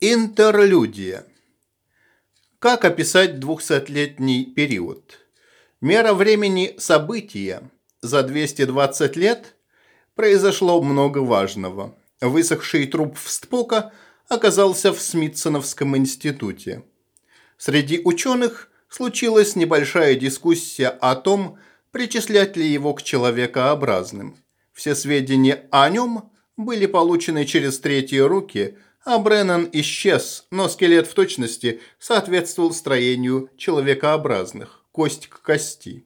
Интерлюдия. Как описать двухсотлетний период? Мера времени события. За 220 лет произошло много важного. Высохший труп Встпока оказался в Смитсоновском институте. Среди ученых случилась небольшая дискуссия о том, причислять ли его к человекообразным. Все сведения о нем были получены через третьи руки – а Бреннан исчез, но скелет в точности соответствовал строению человекообразных, кость к кости.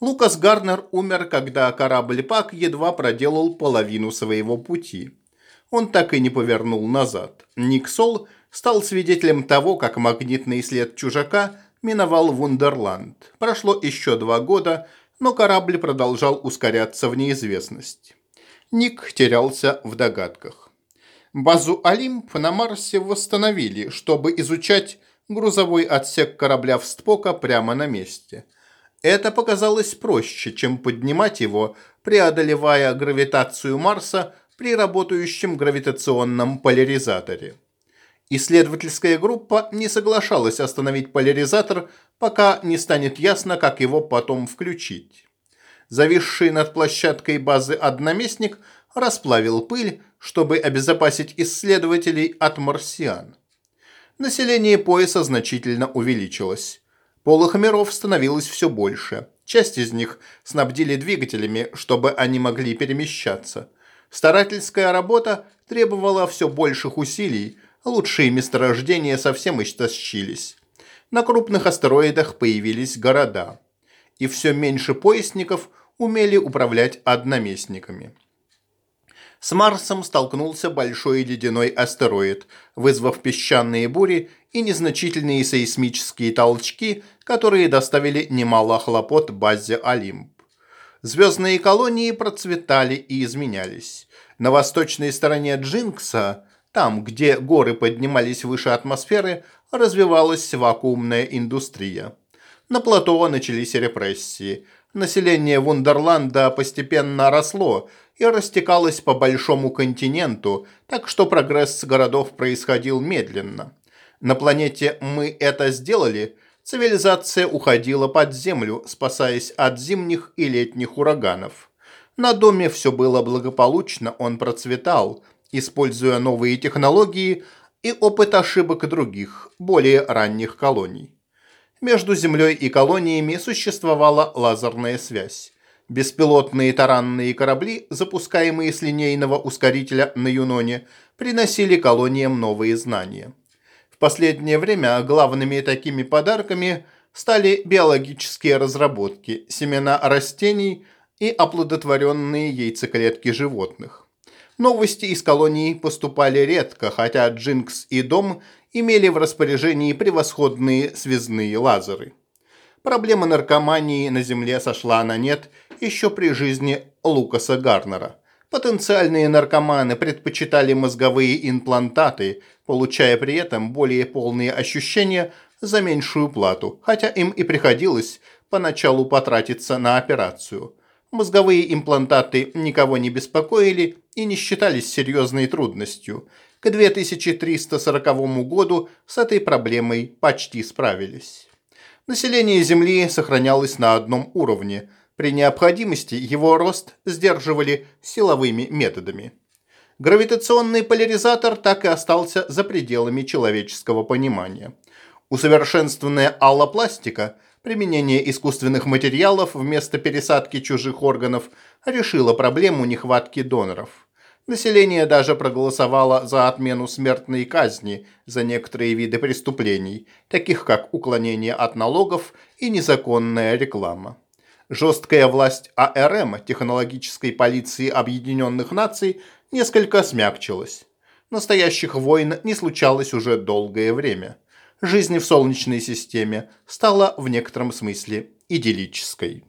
Лукас Гарнер умер, когда корабль Пак едва проделал половину своего пути. Он так и не повернул назад. Ник Сол стал свидетелем того, как магнитный след чужака миновал Вундерланд. Прошло еще два года, но корабль продолжал ускоряться в неизвестность. Ник терялся в догадках. Базу Олимп на Марсе восстановили, чтобы изучать грузовой отсек корабля Встпока прямо на месте. Это показалось проще, чем поднимать его, преодолевая гравитацию Марса при работающем гравитационном поляризаторе. Исследовательская группа не соглашалась остановить поляризатор, пока не станет ясно, как его потом включить. Зависший над площадкой базы одноместник расплавил пыль, чтобы обезопасить исследователей от марсиан. Население пояса значительно увеличилось. Полых миров становилось все больше. Часть из них снабдили двигателями, чтобы они могли перемещаться. Старательская работа требовала все больших усилий, лучшие месторождения совсем истощились. На крупных астероидах появились города. И все меньше поясников умели управлять одноместниками. С Марсом столкнулся большой ледяной астероид, вызвав песчаные бури и незначительные сейсмические толчки, которые доставили немало хлопот базе Олимп. Звездные колонии процветали и изменялись. На восточной стороне Джинкса, там, где горы поднимались выше атмосферы, развивалась вакуумная индустрия. На плато начались репрессии. Население Вундерланда постепенно росло – и растекалась по большому континенту, так что прогресс городов происходил медленно. На планете «Мы это сделали» цивилизация уходила под землю, спасаясь от зимних и летних ураганов. На доме все было благополучно, он процветал, используя новые технологии и опыт ошибок других, более ранних колоний. Между Землей и колониями существовала лазерная связь. Беспилотные таранные корабли, запускаемые с линейного ускорителя на Юноне, приносили колониям новые знания. В последнее время главными такими подарками стали биологические разработки, семена растений и оплодотворенные яйцеклетки животных. Новости из колоний поступали редко, хотя Джинкс и Дом имели в распоряжении превосходные связные лазеры. Проблема наркомании на Земле сошла на нет еще при жизни Лукаса Гарнера. Потенциальные наркоманы предпочитали мозговые имплантаты, получая при этом более полные ощущения за меньшую плату, хотя им и приходилось поначалу потратиться на операцию. Мозговые имплантаты никого не беспокоили и не считались серьезной трудностью. К 2340 году с этой проблемой почти справились. Население Земли сохранялось на одном уровне – при необходимости его рост сдерживали силовыми методами. Гравитационный поляризатор так и остался за пределами человеческого понимания. Усовершенствованная аллопластика, применение искусственных материалов вместо пересадки чужих органов, решила проблему нехватки доноров. Население даже проголосовало за отмену смертной казни за некоторые виды преступлений, таких как уклонение от налогов и незаконная реклама. Жесткая власть АРМ, технологической полиции Объединенных Наций, несколько смягчилась. Настоящих войн не случалось уже долгое время. Жизнь в Солнечной системе стала в некотором смысле идиллической.